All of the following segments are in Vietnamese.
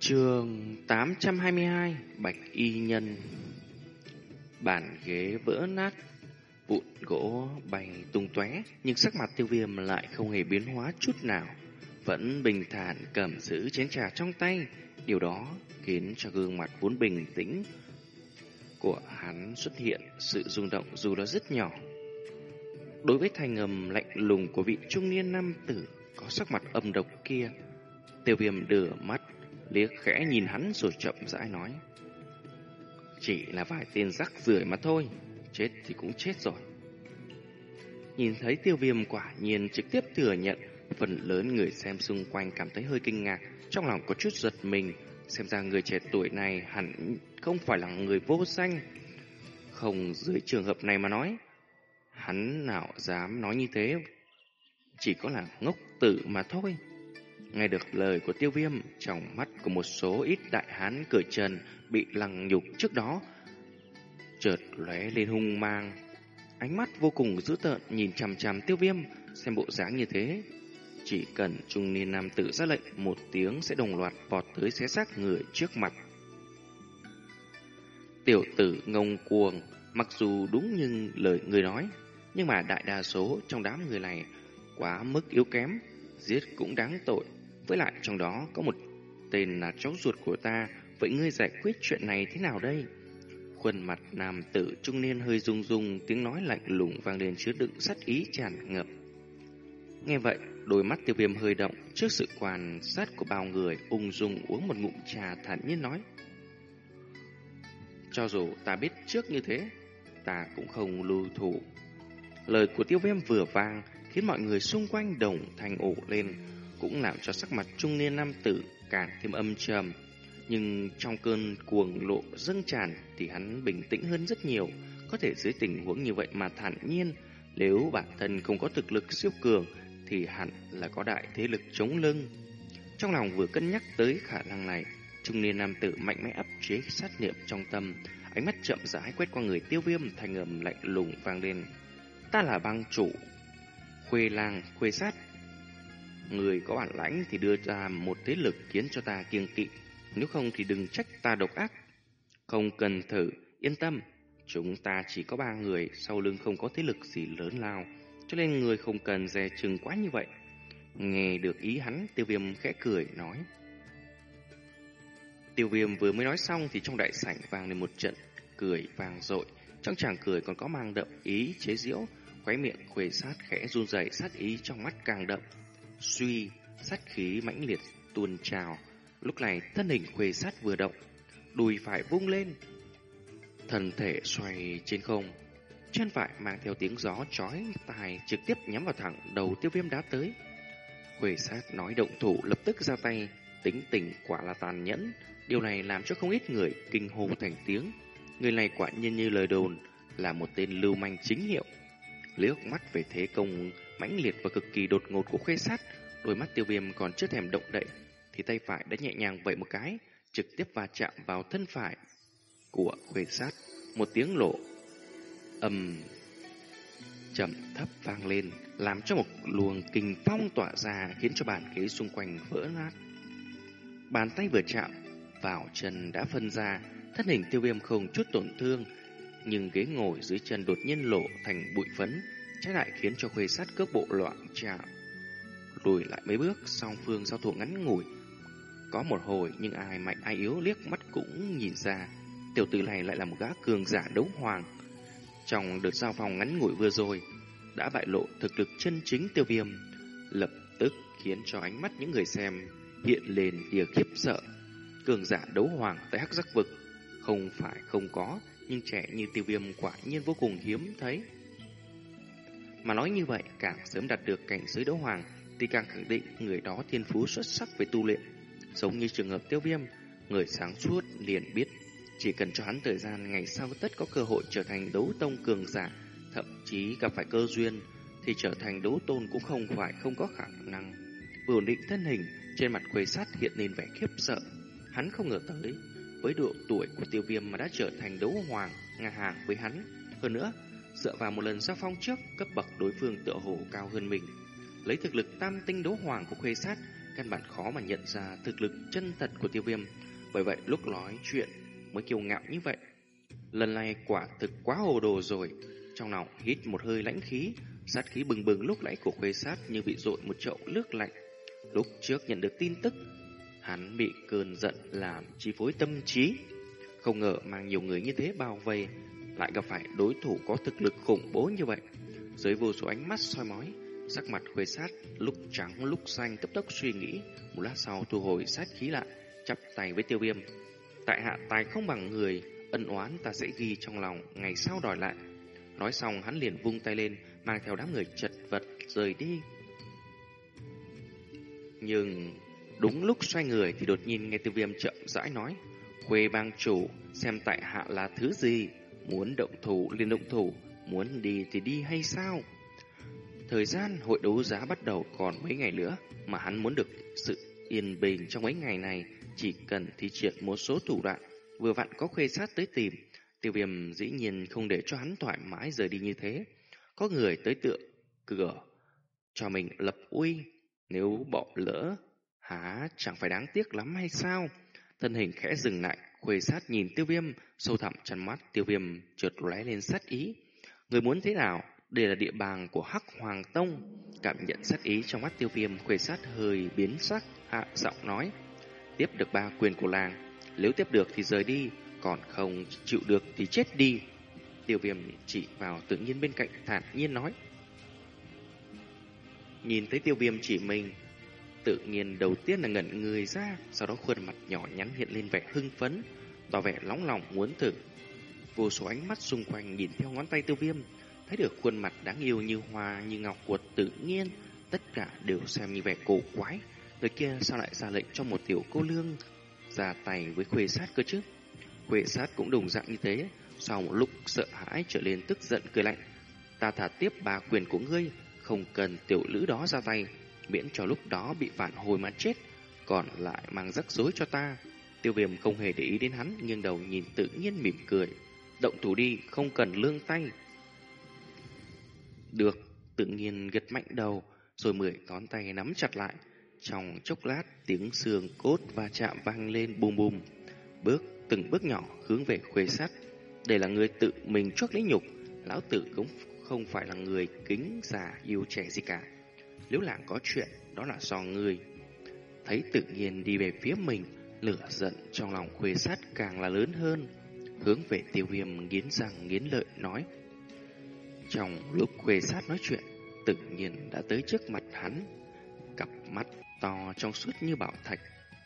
Trường 822 Bạch Y Nhân. Bàn ghế vỡ nát, Vụn gỗ bay tung tóe, Nhưng sắc mặt tiêu viêm lại không hề biến hóa chút nào. Vẫn bình thản cầm giữ chén trà trong tay, Điều đó khiến cho gương mặt vốn bình tĩnh Của hắn xuất hiện sự rung động dù đó rất nhỏ. Đối với thành ngầm lạnh lùng của vị trung niên nam tử Có sắc mặt âm độc kia, Tiêu viêm đưa mắt liếc khẽ nhìn hắn rồi chậm rãi nói. Chỉ là vài tên rắc rưởi mà thôi, chết thì cũng chết rồi. Nhìn thấy tiêu viêm quả nhiên trực tiếp thừa nhận, phần lớn người xem xung quanh cảm thấy hơi kinh ngạc, trong lòng có chút giật mình, xem ra người trẻ tuổi này hẳn không phải là người vô danh. Không dưới trường hợp này mà nói, hắn nào dám nói như thế, chỉ có là ngốc tử mà thôi. Nghe được lời của tiêu viêm, trong mắt của một số ít đại hán cởi trần bị lăng nhục trước đó, chợt lóe lên hung mang. Ánh mắt vô cùng dữ tợn nhìn chằm chằm tiêu viêm, xem bộ dáng như thế. Chỉ cần trung niên nam tử ra lệnh một tiếng sẽ đồng loạt vọt tới xé xác người trước mặt. Tiểu tử ngông cuồng, mặc dù đúng như lời người nói, nhưng mà đại đa số trong đám người này quá mức yếu kém, giết cũng đáng tội. Với lại trong đó có một tên là cháu ruột của ta, vậy ngươi giải quyết chuyện này thế nào đây? Khuôn mặt nam tử trung niên hơi rung rung, tiếng nói lạnh lùng vang lên chứa đựng sát ý tràn ngập. Nghe vậy, đôi mắt tiêu viêm hơi động trước sự quan sát của bao người, ung dung uống một ngụm trà thản nhiên nói. Cho dù ta biết trước như thế, ta cũng không lưu thủ. Lời của tiêu viêm vừa vang, khiến mọi người xung quanh đồng thành ổ lên, cũng làm cho sắc mặt trung niên nam tử càng thêm âm trầm. Nhưng trong cơn cuồng lộ dâng tràn thì hắn bình tĩnh hơn rất nhiều, có thể dưới tình huống như vậy mà thản nhiên, nếu bản thân không có thực lực siêu cường thì hẳn là có đại thế lực chống lưng. Trong lòng vừa cân nhắc tới khả năng này, trung niên nam tử mạnh mẽ áp chế sát niệm trong tâm, ánh mắt chậm rãi quét qua người tiêu viêm thành ngầm lạnh lùng vang lên. Ta là bang chủ, khuê lang, khuê sát, Người có bản lãnh thì đưa ra một thế lực khiến cho ta kiêng kỵ. Nếu không thì đừng trách ta độc ác. Không cần thử, yên tâm. Chúng ta chỉ có ba người, sau lưng không có thế lực gì lớn lao. Cho nên người không cần dè chừng quá như vậy. Nghe được ý hắn, tiêu viêm khẽ cười, nói. Tiêu viêm vừa mới nói xong thì trong đại sảnh vang lên một trận cười vang dội. Trong chàng cười còn có mang đậm ý chế diễu, khóe miệng khuê sát khẽ run rẩy sát ý trong mắt càng đậm suy, sát khí mãnh liệt tuôn trào. Lúc này thân hình khuê sát vừa động, đùi phải vung lên, thân thể xoay trên không. Chân phải mang theo tiếng gió chói tai trực tiếp nhắm vào thẳng đầu tiêu viêm đá tới. Khuê sát nói động thủ lập tức ra tay, tính tình quả là tàn nhẫn. Điều này làm cho không ít người kinh hô thành tiếng. Người này quả nhiên như lời đồn là một tên lưu manh chính hiệu. Liếc mắt về thế công mãnh liệt và cực kỳ đột ngột của khuê sát, đôi mắt tiêu viêm còn chưa thèm động đậy, thì tay phải đã nhẹ nhàng vậy một cái, trực tiếp va chạm vào thân phải của khuê sát. Một tiếng lộ ầm chậm thấp vang lên, làm cho một luồng kinh phong tỏa ra khiến cho bàn ghế xung quanh vỡ nát. Bàn tay vừa chạm vào chân đã phân ra, thân hình tiêu viêm không chút tổn thương, nhưng ghế ngồi dưới chân đột nhiên lộ thành bụi phấn, trái lại khiến cho khuê sát cước bộ loạn chạm. Lùi lại mấy bước, song phương giao thủ ngắn ngủi. Có một hồi nhưng ai mạnh ai yếu liếc mắt cũng nhìn ra, tiểu tử này lại là một gã cường giả đấu hoàng. Trong đợt giao phòng ngắn ngủi vừa rồi, đã bại lộ thực lực chân chính tiêu viêm, lập tức khiến cho ánh mắt những người xem hiện lên tia khiếp sợ. Cường giả đấu hoàng tại hắc giác vực không phải không có, nhưng trẻ như tiêu viêm quả nhiên vô cùng hiếm thấy. Mà nói như vậy, càng sớm đạt được cảnh giới đấu hoàng thì càng khẳng định người đó thiên phú xuất sắc về tu luyện. Giống như trường hợp tiêu viêm, người sáng suốt liền biết chỉ cần cho hắn thời gian ngày sau tất có cơ hội trở thành đấu tông cường giả, thậm chí gặp phải cơ duyên thì trở thành đấu tôn cũng không phải không có khả năng. Vừa ổn định thân hình, trên mặt quầy sát hiện lên vẻ khiếp sợ. Hắn không ngờ tới, với độ tuổi của tiêu viêm mà đã trở thành đấu hoàng ngang hàng với hắn. Hơn nữa, dựa vào một lần giao phong trước, cấp bậc đối phương tựa hồ cao hơn mình. Lấy thực lực tam tinh đấu hoàng của khuê sát, căn bản khó mà nhận ra thực lực chân thật của tiêu viêm. Bởi vậy lúc nói chuyện mới kiêu ngạo như vậy. Lần này quả thực quá hồ đồ rồi. Trong lòng hít một hơi lãnh khí, sát khí bừng bừng lúc nãy của khuê sát như bị dội một chậu nước lạnh. Lúc trước nhận được tin tức, hắn bị cơn giận làm chi phối tâm trí. Không ngờ mang nhiều người như thế bao vây, lại gặp phải đối thủ có thực lực khủng bố như vậy. Dưới vô số ánh mắt soi mói, sắc mặt khuê sát lúc trắng lúc xanh cấp tốc suy nghĩ, một lát sau thu hồi sát khí lại, chắp tay với tiêu viêm. Tại hạ tài không bằng người, ân oán ta sẽ ghi trong lòng, ngày sau đòi lại. Nói xong hắn liền vung tay lên, mang theo đám người chật vật rời đi. Nhưng đúng lúc xoay người thì đột nhiên nghe tiêu viêm chậm rãi nói, Khuê bang chủ, xem tại hạ là thứ gì, muốn động thủ liền động thủ, muốn đi thì đi hay sao? Thời gian hội đấu giá bắt đầu còn mấy ngày nữa, mà hắn muốn được sự yên bình trong mấy ngày này, chỉ cần thi triển một số thủ đoạn, vừa vặn có khuê sát tới tìm. Tiêu viêm dĩ nhiên không để cho hắn thoải mái rời đi như thế. Có người tới tựa cửa, cho mình lập uy, nếu bỏ lỡ, hả chẳng phải đáng tiếc lắm hay sao? Thân hình khẽ dừng lại, khuê sát nhìn tiêu viêm, sâu thẳm chăn mắt tiêu viêm trượt lóe lên sát ý. Người muốn thế nào? Đây là địa bàn của Hắc Hoàng Tông. Cảm nhận sát ý trong mắt tiêu viêm, khuê sát hơi biến sắc, hạ giọng nói. Tiếp được ba quyền của làng, nếu tiếp được thì rời đi, còn không chịu được thì chết đi. Tiêu viêm chỉ vào tự nhiên bên cạnh thản nhiên nói. Nhìn thấy tiêu viêm chỉ mình, tự nhiên đầu tiên là ngẩn người ra, sau đó khuôn mặt nhỏ nhắn hiện lên vẻ hưng phấn, tỏ vẻ nóng lòng muốn thử. Vô số ánh mắt xung quanh nhìn theo ngón tay tiêu viêm, thấy được khuôn mặt đáng yêu như hoa như ngọc của tự nhiên, tất cả đều xem như vẻ cổ quái. Người kia sao lại ra lệnh cho một tiểu cô lương ra tay với khuê sát cơ chứ? Khuê sát cũng đồng dạng như thế, sau một lúc sợ hãi trở lên tức giận cười lạnh. Ta thả tiếp ba quyền của ngươi, không cần tiểu lữ đó ra tay, miễn cho lúc đó bị phản hồi mà chết, còn lại mang rắc rối cho ta. Tiêu viêm không hề để ý đến hắn, nghiêng đầu nhìn tự nhiên mỉm cười. Động thủ đi, không cần lương tay. Được, tự nhiên gật mạnh đầu, rồi mười ngón tay nắm chặt lại. Trong chốc lát, tiếng xương cốt va chạm vang lên bùm bùm. Bước, từng bước nhỏ hướng về khuê sắt. Đây là người tự mình chuốc lấy nhục. Lão tử cũng không phải là người kính già yêu trẻ gì cả. Nếu làng có chuyện, đó là do người. Thấy tự nhiên đi về phía mình, lửa giận trong lòng khuê sát càng là lớn hơn. Hướng về tiêu viêm nghiến răng nghiến lợi nói. Trong lúc khuê sát nói chuyện, tự nhiên đã tới trước mặt hắn. Cặp mắt to trong suốt như bảo thạch,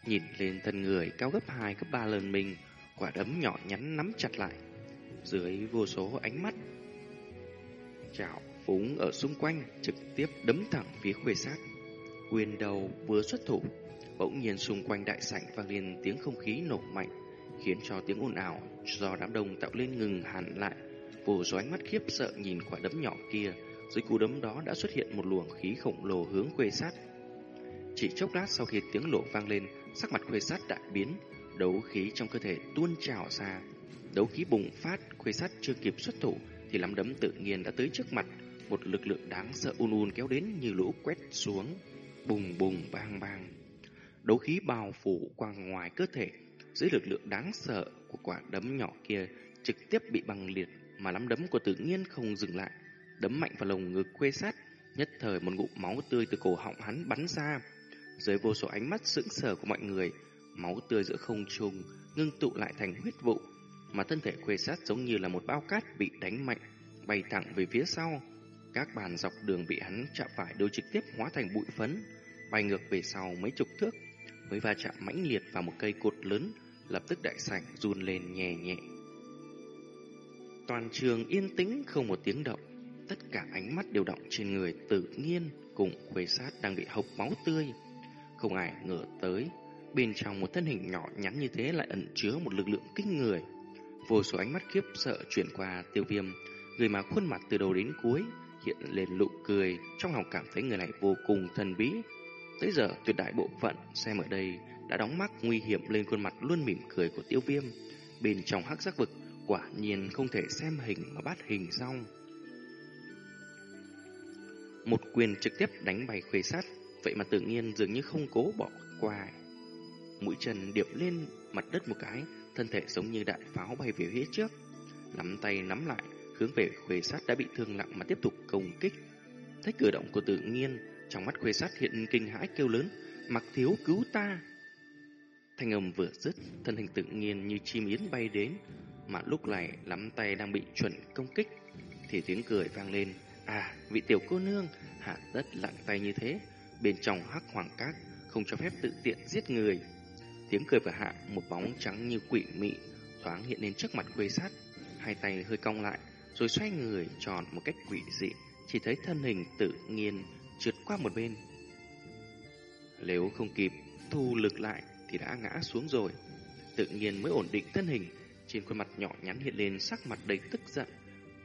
nhìn lên thân người cao gấp hai gấp ba lần mình, quả đấm nhỏ nhắn nắm chặt lại. Dưới vô số ánh mắt, chảo phúng ở xung quanh trực tiếp đấm thẳng phía khuê sát. Quyền đầu vừa xuất thủ, bỗng nhiên xung quanh đại sảnh vang lên tiếng không khí nổ mạnh, khiến cho tiếng ồn ào do đám đông tạo lên ngừng hẳn lại. Vô số ánh mắt khiếp sợ nhìn quả đấm nhỏ kia, dưới cú đấm đó đã xuất hiện một luồng khí khổng lồ hướng khuê sát. Chỉ chốc lát sau khi tiếng nổ vang lên, sắc mặt khuê sát đại biến, đấu khí trong cơ thể tuôn trào ra. Đấu khí bùng phát, khuê sát chưa kịp xuất thủ thì lắm đấm tự nhiên đã tới trước mặt, một lực lượng đáng sợ un un kéo đến như lũ quét xuống, bùng bùng bang bang. Đấu khí bao phủ qua ngoài cơ thể, dưới lực lượng đáng sợ của quả đấm nhỏ kia trực tiếp bị băng liệt mà lắm đấm của tự nhiên không dừng lại, đấm mạnh vào lồng ngực khuê sát, nhất thời một ngụm máu tươi từ cổ họng hắn bắn ra. Dưới vô số ánh mắt sững sờ của mọi người, máu tươi giữa không trung ngưng tụ lại thành huyết vụ, mà thân thể khuê sát giống như là một bao cát bị đánh mạnh, bay thẳng về phía sau. Các bàn dọc đường bị hắn chạm phải đều trực tiếp hóa thành bụi phấn, bay ngược về sau mấy chục thước, mới va chạm mãnh liệt vào một cây cột lớn, lập tức đại sảnh run lên nhẹ nhẹ. Toàn trường yên tĩnh không một tiếng động, tất cả ánh mắt đều động trên người tự nhiên cùng khuê sát đang bị hộc máu tươi. Không ai ngờ tới, bên trong một thân hình nhỏ nhắn như thế lại ẩn chứa một lực lượng kinh người. Vô số ánh mắt khiếp sợ chuyển qua tiêu viêm, người mà khuôn mặt từ đầu đến cuối hiện lên nụ cười, trong lòng cảm thấy người này vô cùng thần bí. Tới giờ tuyệt đại bộ phận xem ở đây đã đóng mắc nguy hiểm lên khuôn mặt luôn mỉm cười của tiêu viêm. Bên trong hắc giác vực, quả nhiên không thể xem hình mà bắt hình xong. Một quyền trực tiếp đánh bay khuê sát, Vậy mà tự nhiên dường như không cố bỏ qua. Mũi chân điệp lên mặt đất một cái, thân thể giống như đại pháo bay về phía trước. Nắm tay nắm lại, hướng về khuê sát đã bị thương nặng mà tiếp tục công kích. Thấy cử động của tự nhiên, trong mắt khuê sát hiện kinh hãi kêu lớn, mặc thiếu cứu ta. Thanh âm vừa dứt, thân hình tự nhiên như chim yến bay đến, mà lúc này nắm tay đang bị chuẩn công kích, thì tiếng cười vang lên. À, vị tiểu cô nương, hạ đất lặng tay như thế, bên trong hắc hoàng cát, không cho phép tự tiện giết người. Tiếng cười vừa hạ, một bóng trắng như quỷ mị thoáng hiện lên trước mặt khuê sát, hai tay hơi cong lại, rồi xoay người tròn một cách quỷ dị, chỉ thấy thân hình tự nhiên trượt qua một bên. Nếu không kịp thu lực lại thì đã ngã xuống rồi. Tự nhiên mới ổn định thân hình, trên khuôn mặt nhỏ nhắn hiện lên sắc mặt đầy tức giận.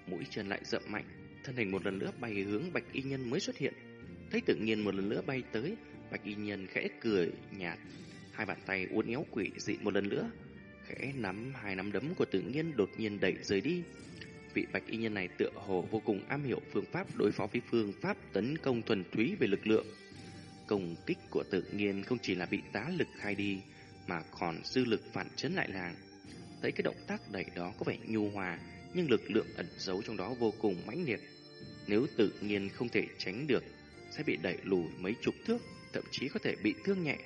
Mũi chân lại dậm mạnh, thân hình một lần nữa bay hướng Bạch Y Nhân mới xuất hiện. Thấy tự nhiên một lần nữa bay tới, Bạch Y Nhân khẽ cười nhạt, hai bàn tay uốn éo quỷ dị một lần nữa, khẽ nắm hai nắm đấm của tự nhiên đột nhiên đẩy rời đi. Vị Bạch Y Nhân này tựa hồ vô cùng am hiểu phương pháp đối phó với phương pháp tấn công thuần túy về lực lượng. Công kích của tự nhiên không chỉ là bị tá lực khai đi, mà còn dư lực phản chấn lại làng. Thấy cái động tác đẩy đó có vẻ nhu hòa, nhưng lực lượng ẩn giấu trong đó vô cùng mãnh liệt. Nếu tự nhiên không thể tránh được, sẽ bị đẩy lùi mấy chục thước, thậm chí có thể bị thương nhẹ.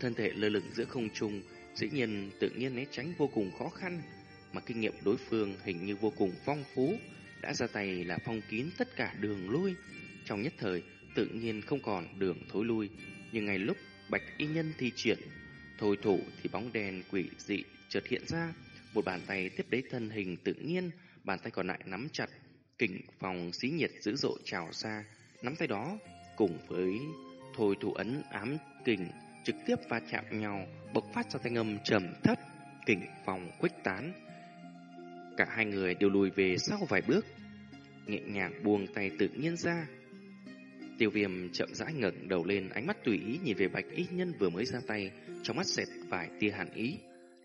Thân thể lơ lửng giữa không trung, dĩ nhiên tự nhiên né tránh vô cùng khó khăn, mà kinh nghiệm đối phương hình như vô cùng phong phú, đã ra tay là phong kín tất cả đường lui. Trong nhất thời, tự nhiên không còn đường thối lui, nhưng ngay lúc Bạch Y Nhân thi triển, thôi thủ thì bóng đèn quỷ dị chợt hiện ra, một bàn tay tiếp đế thân hình tự nhiên, bàn tay còn lại nắm chặt, kình phòng xí nhiệt dữ dội trào ra, nắm tay đó cùng với thôi thủ ấn ám kình trực tiếp va chạm nhau, bộc phát ra thanh âm trầm thấp, kình phòng khuếch tán. Cả hai người đều lùi về sau vài bước, nhẹ nhàng buông tay tự nhiên ra. Tiêu viêm chậm rãi ngẩng đầu lên, ánh mắt tùy ý nhìn về bạch y nhân vừa mới ra tay, trong mắt xẹt vài tia hàn ý.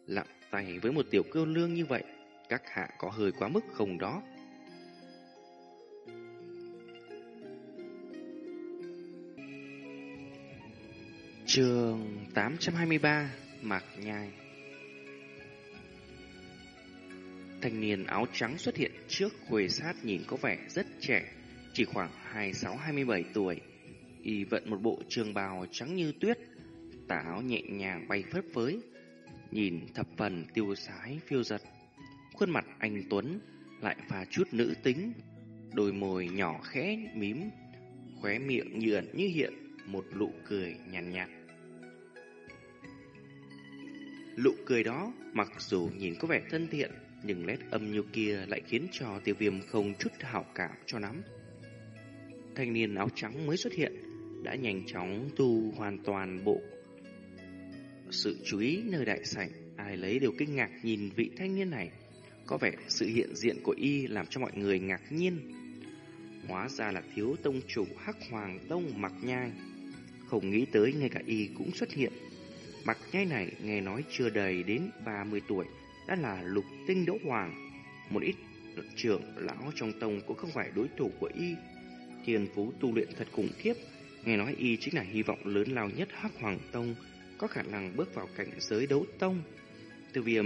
Lặng tay với một tiểu cơ lương như vậy, các hạ có hơi quá mức không đó. Trường 823 Mạc Nhai Thanh niên áo trắng xuất hiện trước khuê sát nhìn có vẻ rất trẻ, chỉ khoảng 26-27 tuổi. Y vận một bộ trường bào trắng như tuyết, tà áo nhẹ nhàng bay phất phới, nhìn thập phần tiêu sái phiêu giật. Khuôn mặt anh Tuấn lại pha chút nữ tính, đôi môi nhỏ khẽ mím, khóe miệng như ẩn như hiện, một nụ cười nhàn nhạt, nhạt. Lụ cười đó, mặc dù nhìn có vẻ thân thiện, nhưng nét âm nhu kia lại khiến cho tiêu viêm không chút hảo cảm cho lắm. Thanh niên áo trắng mới xuất hiện, đã nhanh chóng tu hoàn toàn bộ. Sự chú ý nơi đại sảnh, ai lấy đều kinh ngạc nhìn vị thanh niên này. Có vẻ sự hiện diện của y làm cho mọi người ngạc nhiên. Hóa ra là thiếu tông chủ Hắc Hoàng Tông mặc nhai. Không nghĩ tới ngay cả y cũng xuất hiện. Mặc nhai này nghe nói chưa đầy đến 30 tuổi, đã là lục tinh đấu hoàng. Một ít trưởng lão trong tông cũng không phải đối thủ của y. Thiên phú tu luyện thật khủng khiếp, nghe nói y chính là hy vọng lớn lao nhất Hắc Hoàng Tông, có khả năng bước vào cảnh giới đấu tông. Từ viêm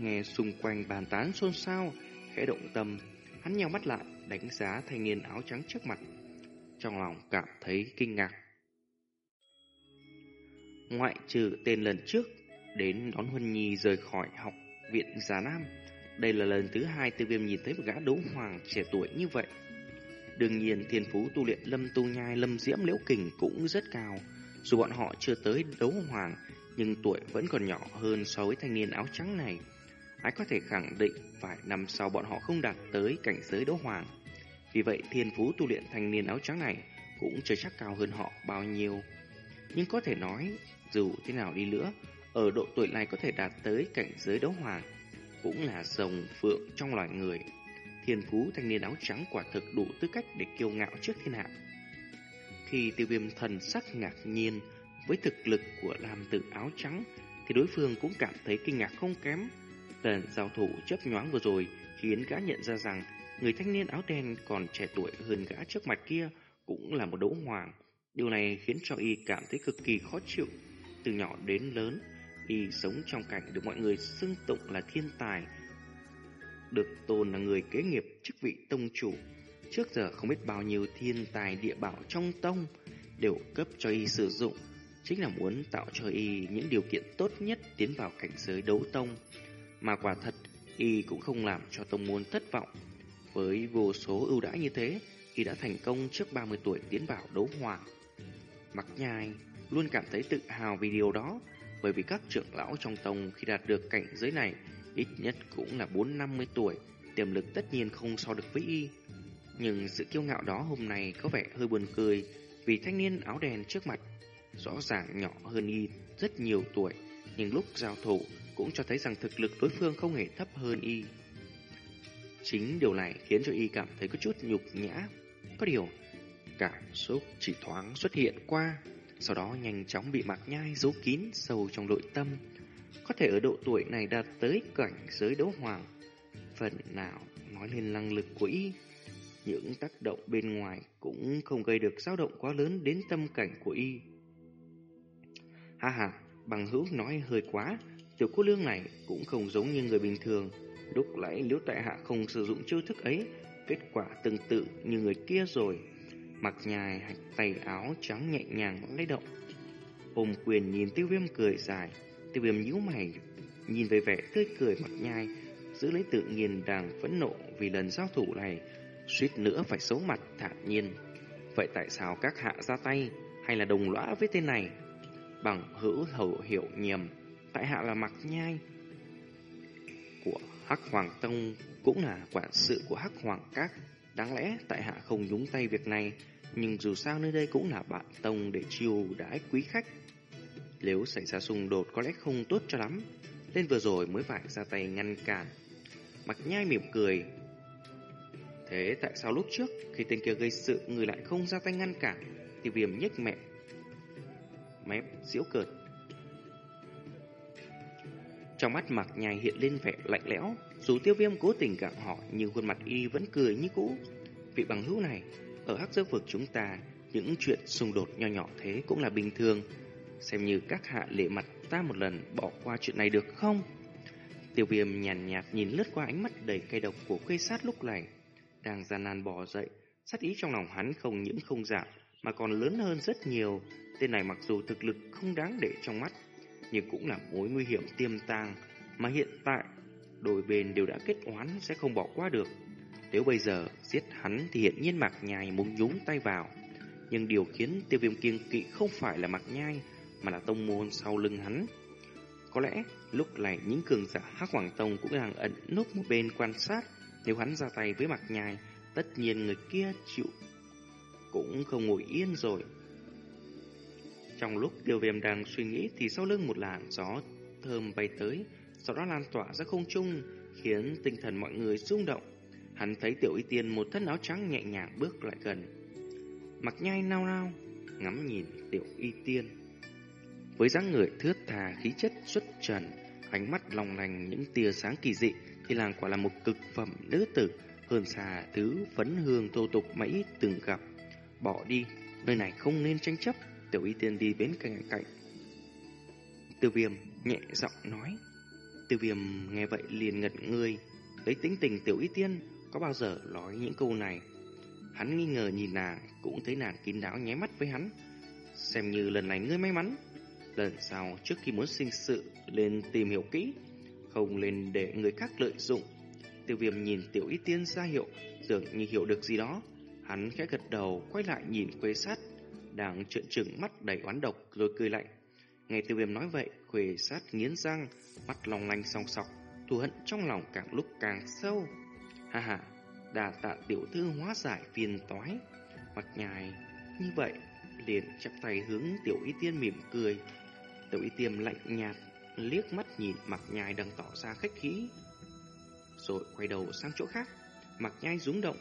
nghe xung quanh bàn tán xôn xao, khẽ động tâm, hắn nhau mắt lại, đánh giá thanh niên áo trắng trước mặt. Trong lòng cảm thấy kinh ngạc. Ngoại trừ tên lần trước, đến đón Huân Nhi rời khỏi học viện Già Nam. Đây là lần thứ hai tiêu viêm nhìn thấy một gã đấu hoàng trẻ tuổi như vậy. Đương nhiên thiên phú tu luyện lâm tu nhai lâm diễm liễu kình cũng rất cao. Dù bọn họ chưa tới đấu hoàng, nhưng tuổi vẫn còn nhỏ hơn so với thanh niên áo trắng này. Ai có thể khẳng định phải năm sau bọn họ không đạt tới cảnh giới đấu hoàng. Vì vậy thiên phú tu luyện thanh niên áo trắng này cũng chưa chắc cao hơn họ bao nhiêu. Nhưng có thể nói, dù thế nào đi nữa, ở độ tuổi này có thể đạt tới cảnh giới đấu hoàng, cũng là rồng phượng trong loài người. Thiên phú thanh niên áo trắng quả thực đủ tư cách để kiêu ngạo trước thiên hạ. Khi tiêu viêm thần sắc ngạc nhiên với thực lực của nam tử áo trắng, thì đối phương cũng cảm thấy kinh ngạc không kém. Lần giao thủ chấp nhoáng vừa rồi khiến gã nhận ra rằng người thanh niên áo đen còn trẻ tuổi hơn gã trước mặt kia cũng là một đấu hoàng. Điều này khiến cho y cảm thấy cực kỳ khó chịu. Từ nhỏ đến lớn, y sống trong cảnh được mọi người xưng tụng là thiên tài, được tôn là người kế nghiệp chức vị tông chủ. Trước giờ không biết bao nhiêu thiên tài địa bảo trong tông đều cấp cho y sử dụng, chính là muốn tạo cho y những điều kiện tốt nhất tiến vào cảnh giới đấu tông. Mà quả thật, y cũng không làm cho tông môn thất vọng. Với vô số ưu đãi như thế, y đã thành công trước 30 tuổi tiến vào đấu hoàng. Mặc nhai luôn cảm thấy tự hào vì điều đó, bởi vì các trưởng lão trong tông khi đạt được cảnh giới này, ít nhất cũng là 4-50 tuổi, tiềm lực tất nhiên không so được với y. Nhưng sự kiêu ngạo đó hôm nay có vẻ hơi buồn cười, vì thanh niên áo đen trước mặt rõ ràng nhỏ hơn y rất nhiều tuổi, nhưng lúc giao thủ cũng cho thấy rằng thực lực đối phương không hề thấp hơn y. Chính điều này khiến cho y cảm thấy có chút nhục nhã. Có điều, cảm xúc chỉ thoáng xuất hiện qua, sau đó nhanh chóng bị mạc nhai giấu kín sâu trong nội tâm. Có thể ở độ tuổi này đạt tới cảnh giới đấu hoàng, phần nào nói lên năng lực của y. Những tác động bên ngoài cũng không gây được dao động quá lớn đến tâm cảnh của y. Ha ha, bằng hữu nói hơi quá, tiểu cô lương này cũng không giống như người bình thường. Lúc nãy nếu tại hạ không sử dụng chiêu thức ấy, kết quả tương tự như người kia rồi. Mặc nhài tay áo trắng nhẹ nhàng lay động. Ôm quyền nhìn tiêu viêm cười dài, tiêu viêm nhíu mày, nhìn về vẻ tươi cười mặt nhai, giữ lấy tự nhiên đang phẫn nộ vì lần giao thủ này, suýt nữa phải xấu mặt thản nhiên. Vậy tại sao các hạ ra tay, hay là đồng lõa với tên này? Bằng hữu hậu hiệu nhầm, tại hạ là mặc nhai của Hắc Hoàng Tông cũng là quản sự của Hắc Hoàng Các. Đáng lẽ tại hạ không nhúng tay việc này, nhưng dù sao nơi đây cũng là bạn Tông để chiêu đãi quý khách. Nếu xảy ra xung đột có lẽ không tốt cho lắm, nên vừa rồi mới phải ra tay ngăn cản. Mặc nhai mỉm cười. Thế tại sao lúc trước khi tên kia gây sự người lại không ra tay ngăn cản, thì viêm nhếch mẹ mép diễu cợt. Trong mắt mặc nhai hiện lên vẻ lạnh lẽo, dù tiêu viêm cố tình gặng hỏi nhưng khuôn mặt y vẫn cười như cũ. Vị bằng hữu này, ở hắc giới vực chúng ta, những chuyện xung đột nho nhỏ thế cũng là bình thường. Xem như các hạ lệ mặt ta một lần bỏ qua chuyện này được không? Tiêu viêm nhàn nhạt, nhạt nhìn lướt qua ánh mắt đầy cay độc của khuê sát lúc này. Đang gian nan bò dậy, sát ý trong lòng hắn không những không giảm, mà còn lớn hơn rất nhiều. Tên này mặc dù thực lực không đáng để trong mắt, nhưng cũng là mối nguy hiểm tiềm tàng mà hiện tại đôi bên đều đã kết oán sẽ không bỏ qua được. Nếu bây giờ giết hắn thì hiện nhiên Mạc Nhai muốn nhúng tay vào. Nhưng điều khiến tiêu viêm kiêng kỵ không phải là Mạc Nhai mà là tông môn sau lưng hắn. Có lẽ lúc này những cường giả Hắc Hoàng Tông cũng đang ẩn núp một bên quan sát. Nếu hắn ra tay với Mạc Nhai, tất nhiên người kia chịu cũng không ngồi yên rồi. Trong lúc tiêu viêm đang suy nghĩ thì sau lưng một làn gió thơm bay tới, sau đó lan tỏa ra không trung, khiến tinh thần mọi người rung động. Hắn thấy tiểu y tiên một thân áo trắng nhẹ nhàng bước lại gần. Mặc nhai nao nao, ngắm nhìn tiểu y tiên. Với dáng người thướt thà khí chất xuất trần, ánh mắt long lành những tia sáng kỳ dị thì làng quả là một cực phẩm nữ tử hơn xa thứ phấn hương thô tục mà ít từng gặp. Bỏ đi, nơi này không nên tranh chấp. Tiểu y tiên đi bên cạnh cạnh. Tiêu viêm nhẹ giọng nói. Tiêu viêm nghe vậy liền ngật người. Lấy tính tình tiểu y tiên, có bao giờ nói những câu này. Hắn nghi ngờ nhìn nàng, cũng thấy nàng kín đáo nháy mắt với hắn. Xem như lần này ngươi may mắn. Lần sau trước khi muốn sinh sự lên tìm hiểu kỹ. Không lên để người khác lợi dụng. Tiêu viêm nhìn tiểu y tiên ra hiệu dường như hiểu được gì đó. Hắn khẽ gật đầu, quay lại nhìn quê sát, đang trợn trừng mắt đầy oán độc, rồi cười lạnh. Nghe tiêu viêm nói vậy, khuê sát nghiến răng, mắt long lanh song sọc, thù hận trong lòng càng lúc càng sâu. Ha hà, đà tạ tiểu thư hóa giải phiền toái. Mặt nhài, như vậy, liền chắp tay hướng tiểu y tiên mỉm cười. Tiểu y tiên lạnh nhạt, liếc mắt nhìn mặt nhài đang tỏ ra khách khí. Rồi quay đầu sang chỗ khác, mặt nhai rúng động,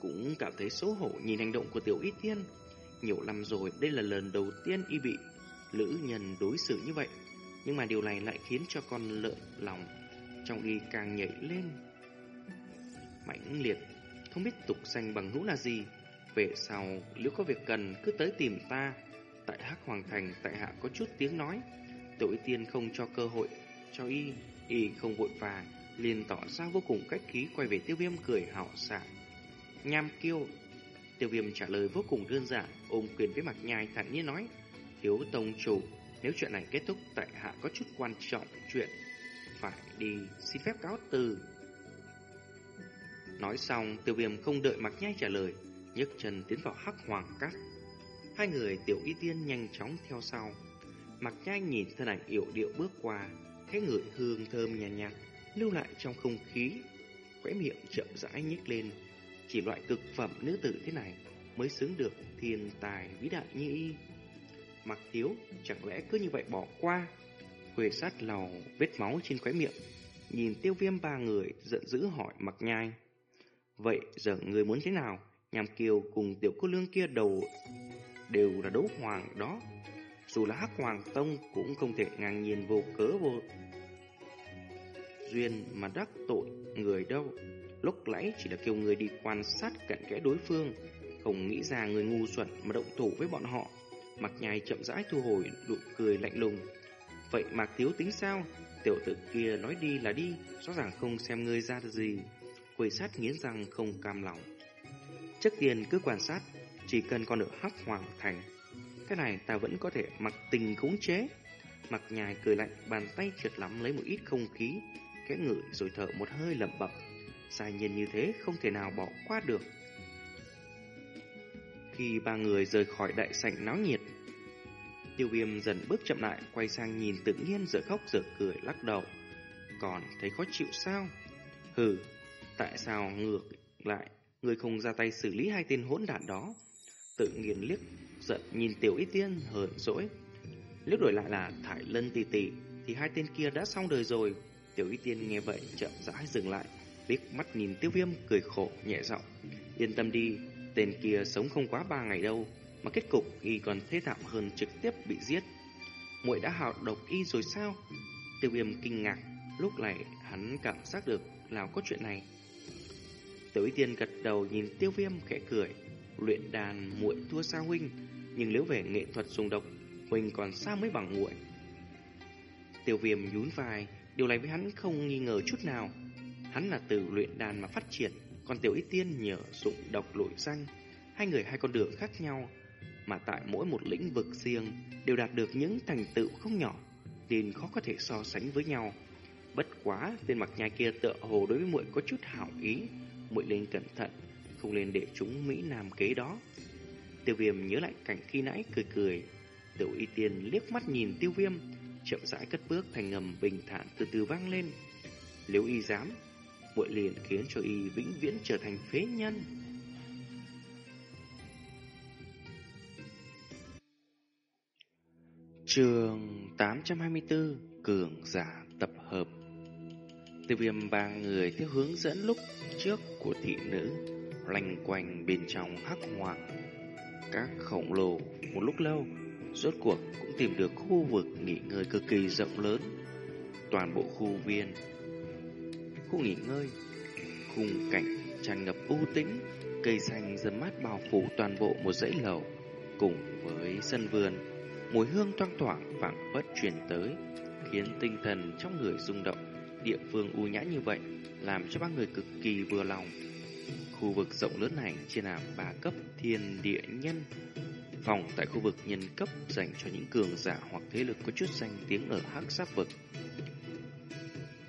cũng cảm thấy xấu hổ nhìn hành động của tiểu y tiên. Nhiều năm rồi, đây là lần đầu tiên y bị lữ nhân đối xử như vậy. Nhưng mà điều này lại khiến cho con lợn lòng trong y càng nhảy lên. Mãnh liệt, không biết tục danh bằng hữu là gì. Về sau, nếu có việc cần cứ tới tìm ta. Tại Hắc Hoàng Thành, tại hạ có chút tiếng nói. Tiểu y tiên không cho cơ hội cho y, y không vội vàng, liền tỏ ra vô cùng cách khí quay về tiêu viêm cười hảo xạ. Nham kiêu, tiêu viêm trả lời vô cùng đơn giản, ôm quyền với mặt nhai thản nhiên nói. Thiếu tông chủ, nếu chuyện này kết thúc tại hạ có chút quan trọng chuyện, phải đi xin phép cáo từ. Nói xong, tiêu viêm không đợi mặc nhai trả lời, nhấc chân tiến vào hắc hoàng cát. Hai người tiểu y tiên nhanh chóng theo sau. Mặc nhai nhìn thân ảnh yểu điệu bước qua, thấy ngửi hương thơm nhàn nhạt, nhạt, lưu lại trong không khí. Khóe miệng chậm rãi nhếch lên, chỉ loại cực phẩm nữ tử thế này mới xứng được thiên tài vĩ đại như y. Mặc thiếu, chẳng lẽ cứ như vậy bỏ qua? Khuê sát lầu vết máu trên khóe miệng, nhìn tiêu viêm ba người giận dữ hỏi mạc nhai. Vậy giờ người muốn thế nào? Nhàm kiều cùng tiểu cô lương kia đầu đều là đấu hoàng đó. Dù là hắc hoàng tông cũng không thể ngang nhiên vô cớ vô duyên mà đắc tội người đâu. Lúc lẫy chỉ là kêu người đi quan sát cận kẽ đối phương, không nghĩ ra người ngu xuẩn mà động thủ với bọn họ. Mặc nhai chậm rãi thu hồi nụ cười lạnh lùng. Vậy Mạc Thiếu tính sao? Tiểu tử kia nói đi là đi, rõ ràng không xem ngươi ra gì. Quỷ sát nghiến răng không cam lòng. Trước tiên cứ quan sát, chỉ cần con được hắc hoàng thành. Cái này ta vẫn có thể mặc tình khống chế. Mặc nhài cười lạnh, bàn tay trượt lắm lấy một ít không khí, khẽ ngửi rồi thở một hơi lẩm bẩm. Sai nhiên như thế không thể nào bỏ qua được. Khi ba người rời khỏi đại sảnh náo nhiệt, tiêu viêm dần bước chậm lại, quay sang nhìn tự nhiên giờ khóc giờ cười lắc đầu. Còn thấy khó chịu sao? Hừ, tại sao ngược lại, người không ra tay xử lý hai tên hỗn đản đó? Tự nhiên liếc, giận nhìn tiểu y tiên hờn dỗi. lúc đổi lại là thải lân tì tì, thì hai tên kia đã xong đời rồi. Tiểu y tiên nghe vậy chậm rãi dừng lại, liếc mắt nhìn tiêu viêm cười khổ nhẹ giọng yên tâm đi tên kia sống không quá ba ngày đâu mà kết cục y còn thế thảm hơn trực tiếp bị giết. Muội đã hào độc y rồi sao? Tiêu viêm kinh ngạc lúc này hắn cảm giác được nào có chuyện này. Tiểu y tiên gật đầu nhìn tiêu viêm khẽ cười. Luyện đàn muội thua xa huynh nhưng nếu về nghệ thuật dùng độc huynh còn xa mới bằng muội. Tiêu viêm nhún vai điều này với hắn không nghi ngờ chút nào. Hắn là từ luyện đàn mà phát triển, còn Tiểu Y Tiên nhờ dụng độc lội danh. Hai người hai con đường khác nhau, mà tại mỗi một lĩnh vực riêng đều đạt được những thành tựu không nhỏ, nên khó có thể so sánh với nhau. Bất quá, tên mặc nhai kia tựa hồ đối với muội có chút hảo ý, muội nên cẩn thận, không nên để chúng Mỹ Nam kế đó. Tiêu viêm nhớ lại cảnh khi nãy cười cười, Tiểu Y Tiên liếc mắt nhìn tiêu viêm, chậm rãi cất bước thành ngầm bình thản từ từ vang lên. Nếu y dám, muội liền khiến cho y vĩnh viễn trở thành phế nhân. Trường 824 Cường giả tập hợp. Tiêu viêm ba người theo hướng dẫn lúc trước của thị nữ Lành quanh bên trong hắc hoàng. Các khổng lồ một lúc lâu, Rốt cuộc cũng tìm được khu vực nghỉ ngơi cực kỳ rộng lớn. Toàn bộ khu viên khu nghỉ ngơi. Khung cảnh tràn ngập u tĩnh, cây xanh dần mát bao phủ toàn bộ một dãy lầu, cùng với sân vườn, mùi hương toang thoảng phảng phất truyền tới, khiến tinh thần trong người rung động. Địa phương u nhã như vậy làm cho ba người cực kỳ vừa lòng. Khu vực rộng lớn này chia làm ba cấp thiên địa nhân. Phòng tại khu vực nhân cấp dành cho những cường giả hoặc thế lực có chút danh tiếng ở hắc sát vực.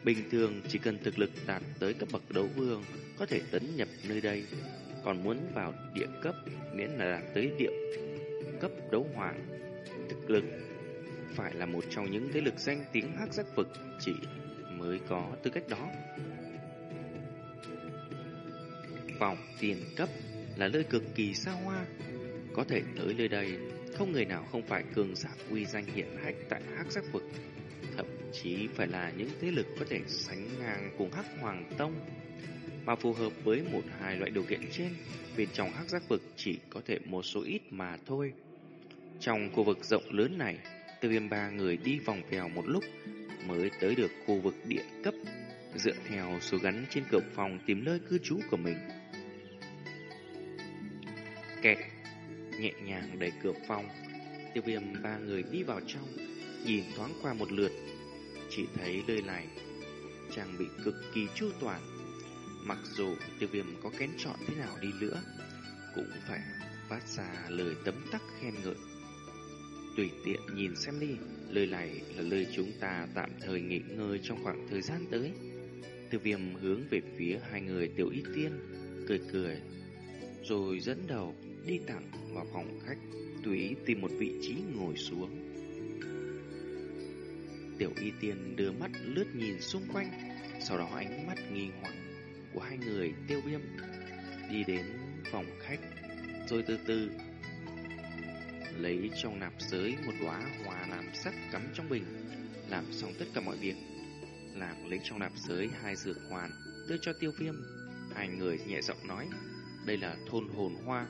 Bình thường chỉ cần thực lực đạt tới cấp bậc đấu vương có thể tấn nhập nơi đây. Còn muốn vào địa cấp miễn là đạt tới địa cấp đấu hoàng. Thực lực phải là một trong những thế lực danh tiếng hắc giác vực chỉ mới có tư cách đó. Vòng tiền cấp là nơi cực kỳ xa hoa. Có thể tới nơi đây, không người nào không phải cường giả uy danh hiện hách tại hắc giác vực chí phải là những thế lực có thể sánh ngang cùng Hắc Hoàng Tông. Mà phù hợp với một hai loại điều kiện trên, bên trong Hắc Giác Vực chỉ có thể một số ít mà thôi. Trong khu vực rộng lớn này, từ viêm ba người đi vòng vèo một lúc mới tới được khu vực địa cấp, dựa theo số gắn trên cửa phòng tìm nơi cư trú của mình. Kẹt, nhẹ nhàng đẩy cửa phòng. Tiêu viêm ba người đi vào trong, nhìn thoáng qua một lượt. Chỉ thấy nơi này trang bị cực kỳ chu toàn. Mặc dù tiêu viêm có kén chọn thế nào đi nữa, cũng phải phát ra lời tấm tắc khen ngợi. Tùy tiện nhìn xem đi, lời này là lời chúng ta tạm thời nghỉ ngơi trong khoảng thời gian tới. Tiêu viêm hướng về phía hai người tiểu y tiên, cười cười, rồi dẫn đầu đi thẳng vào phòng khách, tùy tìm một vị trí ngồi xuống. Tiểu y tiên đưa mắt lướt nhìn xung quanh, sau đó ánh mắt nghi hoặc của hai người tiêu viêm đi đến phòng khách, rồi từ từ lấy trong nạp giới một đóa hoa làm sắc cắm trong bình, làm xong tất cả mọi việc. Làm lấy trong nạp giới hai dược hoàn, đưa cho tiêu viêm. Hai người nhẹ giọng nói, đây là thôn hồn hoa,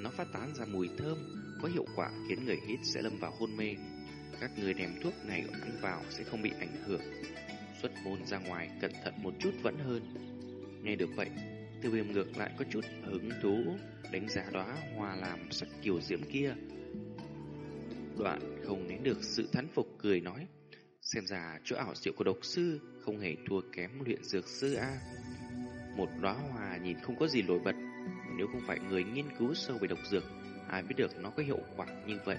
nó phát tán ra mùi thơm, có hiệu quả khiến người hít sẽ lâm vào hôn mê. Các người đem thuốc này ăn vào sẽ không bị ảnh hưởng. Xuất môn ra ngoài cẩn thận một chút vẫn hơn. Nghe được vậy, tiêu viêm ngược lại có chút hứng thú, đánh giá đóa hoa làm sắc kiều diễm kia. Đoạn không nén được sự thán phục cười nói, xem ra chỗ ảo diệu của độc sư không hề thua kém luyện dược sư A. Một đóa hoa nhìn không có gì nổi bật, nếu không phải người nghiên cứu sâu về độc dược, ai biết được nó có hiệu quả như vậy.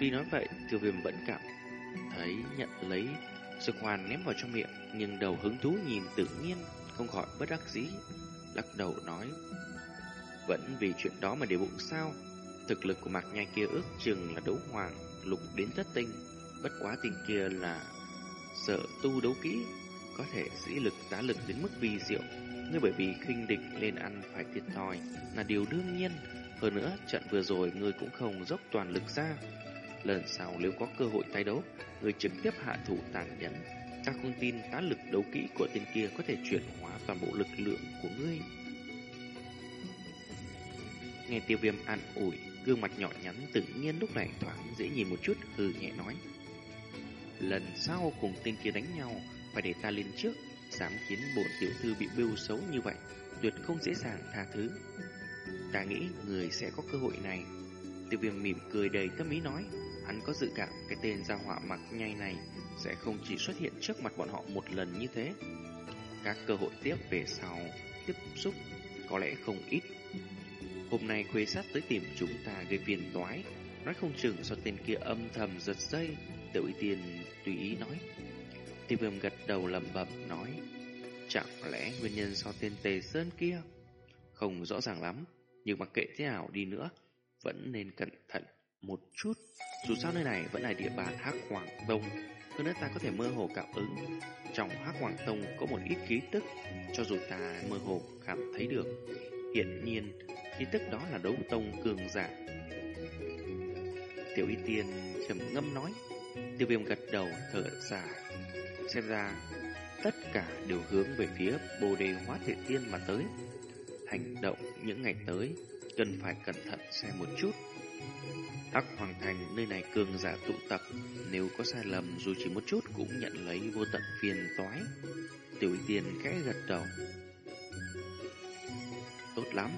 Tuy nói vậy, tiêu viêm vẫn cảm thấy nhận lấy dược hoàn ném vào trong miệng, nhưng đầu hứng thú nhìn tự nhiên, không khỏi bất đắc dĩ, lắc đầu nói. Vẫn vì chuyện đó mà để bụng sao? Thực lực của mạc nhai kia ước chừng là đấu hoàng, lục đến thất tinh, bất quá tình kia là sợ tu đấu kỹ, có thể sĩ lực tá lực đến mức vi diệu, nhưng bởi vì khinh địch lên ăn phải thiệt thòi là điều đương nhiên. Hơn nữa, trận vừa rồi người cũng không dốc toàn lực ra. Lần sau nếu có cơ hội tái đấu, người trực tiếp hạ thủ tàn nhẫn. Ta không tin tá lực đấu kỹ của tên kia có thể chuyển hóa toàn bộ lực lượng của ngươi. Nghe tiêu viêm an ủi, gương mặt nhỏ nhắn tự nhiên lúc này thoáng dễ nhìn một chút hừ nhẹ nói. Lần sau cùng tên kia đánh nhau, phải để ta lên trước, dám khiến bổn tiểu thư bị bêu xấu như vậy, tuyệt không dễ dàng tha thứ. Ta nghĩ người sẽ có cơ hội này. Tiêu viêm mỉm cười đầy tâm ý nói, hắn có dự cảm cái tên gia họa mặc nhay này sẽ không chỉ xuất hiện trước mặt bọn họ một lần như thế. Các cơ hội tiếp về sau, tiếp xúc có lẽ không ít. Hôm nay khuê sát tới tìm chúng ta gây phiền toái, nói không chừng do tên kia âm thầm giật dây, tự ý tiền tùy ý nói. Tiêu viêm gật đầu lầm bầm nói, chẳng lẽ nguyên nhân do tên Tề Sơn kia? Không rõ ràng lắm, nhưng mặc kệ thế nào đi nữa, vẫn nên cẩn thận một chút. Dù sao nơi này vẫn là địa bàn Hắc Hoàng Tông, hơn nữa ta có thể mơ hồ cảm ứng. Trong Hắc Hoàng Tông có một ít ký tức, cho dù ta mơ hồ cảm thấy được. Hiện nhiên, ký tức đó là đấu tông cường giả. Tiểu Y Tiên trầm ngâm nói, Tiêu Viêm gật đầu thở dài. Xem ra, tất cả đều hướng về phía Bồ Đề Hóa Thể Tiên mà tới. Hành động những ngày tới cần phải cẩn thận xem một chút. Hắc Hoàng Thành nơi này cường giả tụ tập, nếu có sai lầm dù chỉ một chút cũng nhận lấy vô tận phiền toái. Tiểu Y Tiên khẽ gật đầu. Tốt lắm,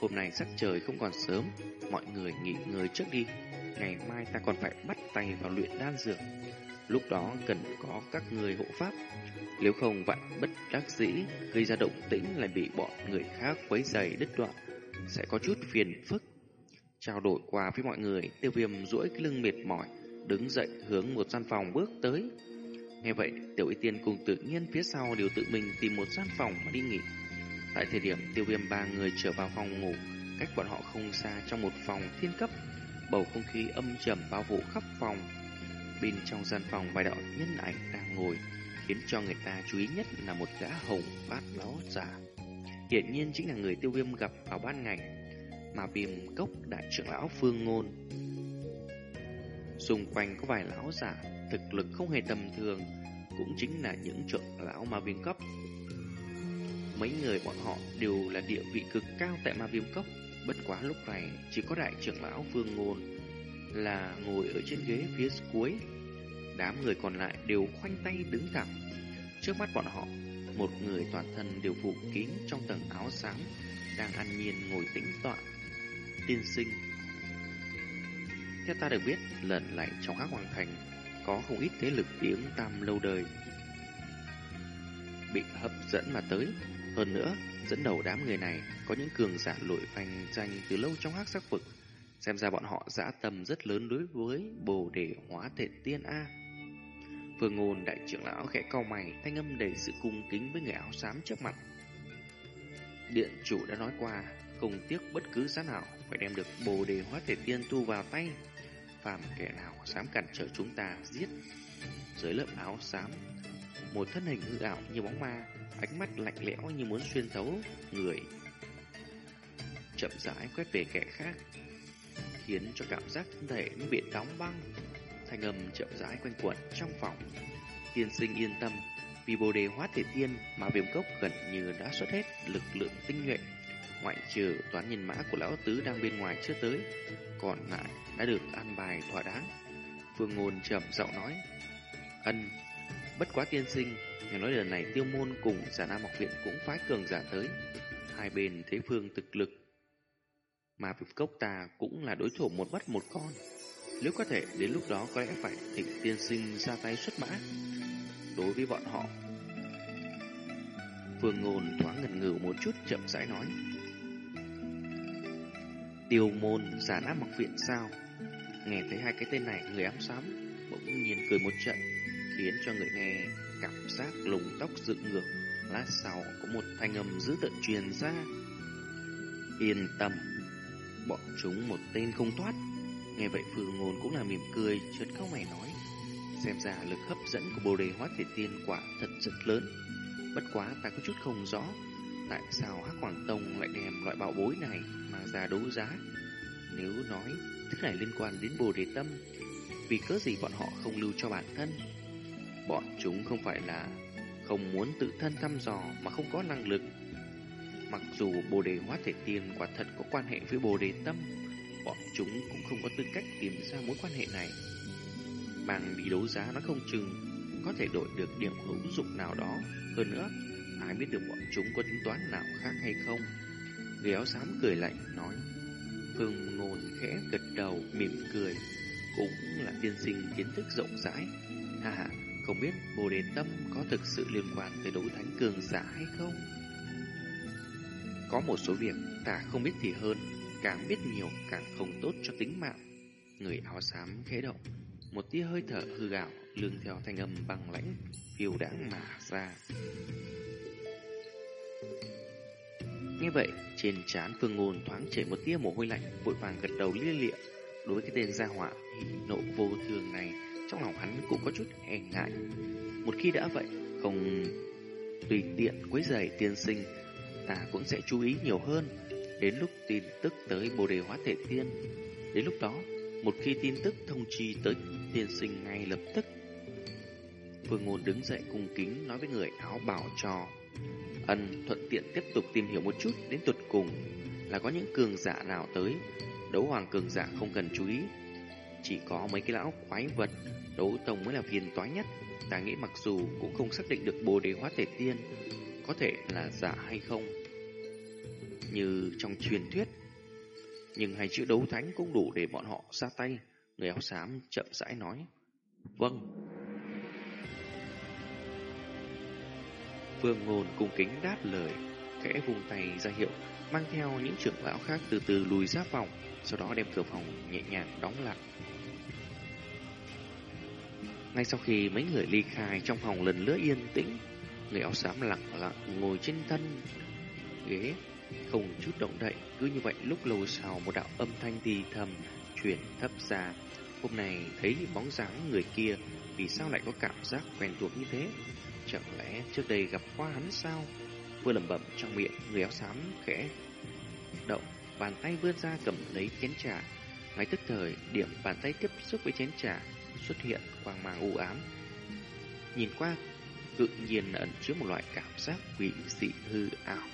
hôm nay sắc trời không còn sớm, mọi người nghỉ ngơi trước đi. Ngày mai ta còn phải bắt tay vào luyện đan dược. Lúc đó cần có các người hộ pháp. Nếu không vạn bất đắc dĩ, gây ra động tĩnh lại bị bọn người khác quấy giày đứt đoạn, sẽ có chút phiền phức. Trao đổi qua với mọi người, tiêu viêm duỗi cái lưng mệt mỏi, đứng dậy hướng một gian phòng bước tới. Nghe vậy, tiểu y tiên cùng tự nhiên phía sau đều tự mình tìm một gian phòng mà đi nghỉ. Tại thời điểm tiêu viêm ba người trở vào phòng ngủ, cách bọn họ không xa trong một phòng thiên cấp, bầu không khí âm trầm bao phủ khắp phòng. Bên trong gian phòng vài đạo nhân ảnh đang ngồi, khiến cho người ta chú ý nhất là một gã hồng bát lão giả. Hiển nhiên chính là người tiêu viêm gặp vào ban ngày, mà viêm cốc đại trưởng lão phương ngôn. Xung quanh có vài lão giả, thực lực không hề tầm thường, cũng chính là những trưởng lão ma viêm cấp. Mấy người bọn họ đều là địa vị cực cao tại ma viêm cốc, bất quá lúc này chỉ có đại trưởng lão phương ngôn là ngồi ở trên ghế phía cuối. Đám người còn lại đều khoanh tay đứng thẳng. Trước mắt bọn họ, một người toàn thân đều phủ kín trong tầng áo sáng, đang an nhiên ngồi tĩnh tọa tiên sinh. Theo ta được biết, lần lại trong Hắc Hoàng Thành có không ít thế lực tiếng tam lâu đời bị hấp dẫn mà tới. Hơn nữa, dẫn đầu đám người này có những cường giả lội phanh danh từ lâu trong hắc sắc vực. Xem ra bọn họ dã tâm rất lớn đối với bồ đề hóa thể tiên A. phương ngôn đại trưởng lão khẽ cau mày, thanh âm đầy sự cung kính với người áo xám trước mặt. Điện chủ đã nói qua, không tiếc bất cứ giá nào phải đem được bồ đề hóa thể tiên tu vào tay. Phàm kẻ nào dám cản trở chúng ta giết. Dưới lớp áo xám, một thân hình hư ảo như bóng ma, ánh mắt lạnh lẽo như muốn xuyên thấu người. Chậm rãi quét về kẻ khác, khiến cho cảm giác thân thể như bị đóng băng. Thanh âm chậm rãi quanh quẩn trong phòng. Tiên sinh yên tâm, vì bồ đề hóa thể tiên mà viêm cốc gần như đã xuất hết lực lượng tinh nhuệ. Ngoại trừ toán nhân mã của lão tứ đang bên ngoài chưa tới, còn lại đã được an bài thỏa đáng. Phương Ngôn trầm giọng nói, ân, bất quá tiên sinh, nghe nói lần này tiêu môn cùng giả nam học viện cũng phái cường giả tới. Hai bên thế phương thực lực, mà vực cốc ta cũng là đối thủ một bắt một con. Nếu có thể, đến lúc đó có lẽ phải thỉnh tiên sinh ra tay xuất mã. Đối với bọn họ, Phương Ngôn thoáng ngần ngừ một chút chậm rãi nói. Tiêu môn giả nam mặc viện sao? Nghe thấy hai cái tên này, người ám xám bỗng nhiên cười một trận, khiến cho người nghe cảm giác lùng tóc dựng ngược. Lát sau có một thanh âm dữ tợn truyền ra. Yên tâm, bọn chúng một tên không thoát. Nghe vậy Phương Ngôn cũng là mỉm cười, chợt cao mày nói. Xem ra lực hấp dẫn của bồ đề hóa thể tiên quả thật rất lớn. Bất quá ta có chút không rõ, tại sao Hắc Hoàng Tông lại đem loại bảo bối này mà ra đấu giá. Nếu nói thứ này liên quan đến bồ đề tâm, vì cớ gì bọn họ không lưu cho bản thân? Bọn chúng không phải là không muốn tự thân thăm dò mà không có năng lực. Mặc dù bồ đề hóa thể tiên quả thật có quan hệ với bồ đề tâm, bọn chúng cũng không có tư cách tìm ra mối quan hệ này. Bằng đi đấu giá nó không chừng có thể đổi được điểm hữu dụng nào đó. Hơn nữa, ai biết được bọn chúng có tính toán nào khác hay không? Người áo xám cười lạnh nói. Phương ngôn khẽ gật đầu mỉm cười, cũng là tiên sinh kiến thức rộng rãi. Hà hà, không biết Bồ Đề Tâm có thực sự liên quan tới đấu thánh cường giả hay không? Có một số việc ta không biết thì hơn, càng biết nhiều càng không tốt cho tính mạng. Người áo xám khẽ động, một tia hơi thở hư ảo lương theo thanh âm bằng lãnh phiêu đãng mà ra. Nghe vậy, trên trán Phương Ngôn thoáng chảy một tia mồ hôi lạnh, vội vàng gật đầu lia lịa. Đối với cái tên gia họa hỉ nộ vô thường này, trong lòng hắn cũng có chút e ngại. Một khi đã vậy, không tùy tiện quấy rầy tiên sinh, ta cũng sẽ chú ý nhiều hơn. Đến lúc tin tức tới Bồ Đề Hóa Thể Tiên, đến lúc đó, một khi tin tức thông chi tới tiên sinh ngay lập tức. Phương Ngôn đứng dậy cung kính nói với người áo bảo trò. Ân thuận tiện tiếp tục tìm hiểu một chút đến tuột cùng là có những cường giả nào tới. Đấu hoàng cường giả không cần chú ý. Chỉ có mấy cái lão quái vật đấu tông mới là phiền toái nhất. Ta nghĩ mặc dù cũng không xác định được bồ đề hóa thể tiên có thể là giả hay không. Như trong truyền thuyết. Nhưng hai chữ đấu thánh cũng đủ để bọn họ ra tay. Người áo xám chậm rãi nói. Vâng. Vương Ngôn cung kính đáp lời, khẽ vùng tay ra hiệu, mang theo những trưởng lão khác từ từ lùi ra phòng, sau đó đem cửa phòng nhẹ nhàng đóng lại. Ngay sau khi mấy người ly khai trong phòng lần nữa yên tĩnh, người áo xám lặng lặng ngồi trên thân ghế, không chút động đậy, cứ như vậy lúc lâu sau một đạo âm thanh thì thầm truyền thấp ra. Hôm nay thấy bóng dáng người kia, vì sao lại có cảm giác quen thuộc như thế? Chẳng lẽ trước đây gặp qua hắn sao? Vừa lẩm bẩm trong miệng, người áo xám khẽ động, bàn tay vươn ra cầm lấy chén trà. Ngay tức thời, điểm bàn tay tiếp xúc với chén trà xuất hiện quang mang u ám. Nhìn qua, tự nhiên ẩn chứa một loại cảm giác quỷ dị hư ảo.